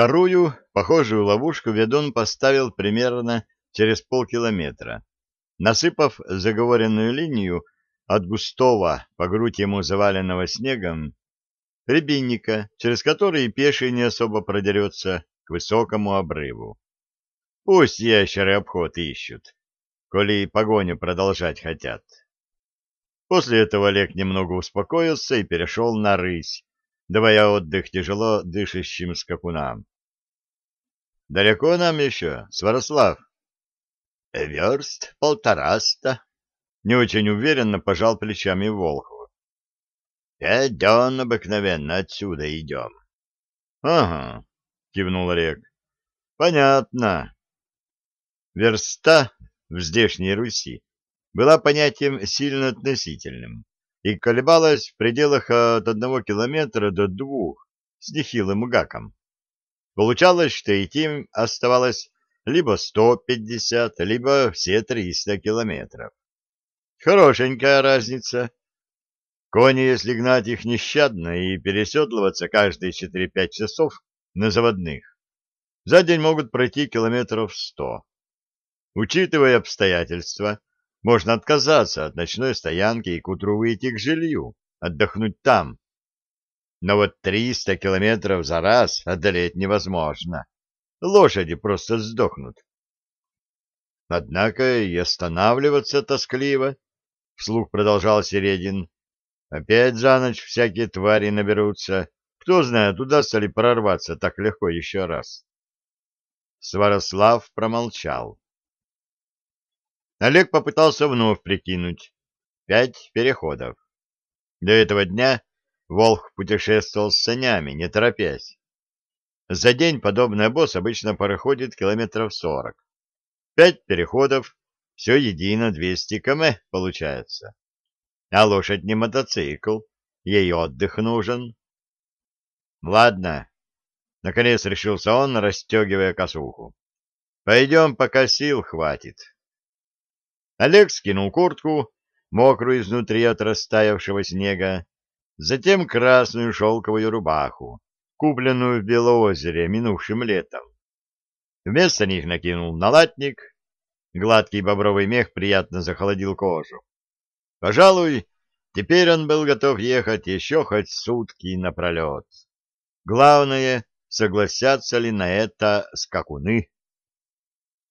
Вторую, похожую ловушку ведун поставил примерно через полкилометра, насыпав заговоренную линию от густого, по грудь ему заваленного снегом, рябинника, через который пеший не особо продерется к высокому обрыву. Пусть ящеры обход ищут, коли погоню продолжать хотят. После этого Олег немного успокоился и перешел на рысь, давая отдых тяжело дышащим скакунам. — Далеко нам еще, Сварослав? — Верст полтораста. Не очень уверенно пожал плечами Волхов. — Пять дён обыкновенно отсюда идем. — Ага, — кивнул Олег. — Понятно. Верста в здешней Руси была понятием сильно относительным и колебалась в пределах от одного километра до двух с нехилым гаком. Получалось, что идти оставалось либо 150, либо все 300 километров. Хорошенькая разница. Кони, если гнать их нещадно и переседлываться каждые 4-5 часов на заводных, за день могут пройти километров 100. Учитывая обстоятельства, можно отказаться от ночной стоянки и к утру выйти к жилью, отдохнуть там. Но вот триста километров за раз одолеть невозможно. Лошади просто сдохнут. Однако и останавливаться тоскливо, — вслух продолжал Середин. Опять за ночь всякие твари наберутся. Кто знает, удастся ли прорваться так легко еще раз. Сварослав промолчал. Олег попытался вновь прикинуть. Пять переходов. До этого дня Волх путешествовал с санями, не торопясь. За день подобный обоз обычно проходит километров сорок. Пять переходов, все едино 200 км получается. А лошадь не мотоцикл, ей отдых нужен. Ладно, наконец решился он, расстегивая косуху. Пойдем, пока сил хватит. Олег скинул куртку, мокрую изнутри от растаявшего снега, затем красную шелковую рубаху, купленную в Белоозере минувшим летом. Вместо них накинул налатник, гладкий бобровый мех приятно захолодил кожу. Пожалуй, теперь он был готов ехать еще хоть сутки напролет. Главное, согласятся ли на это скакуны.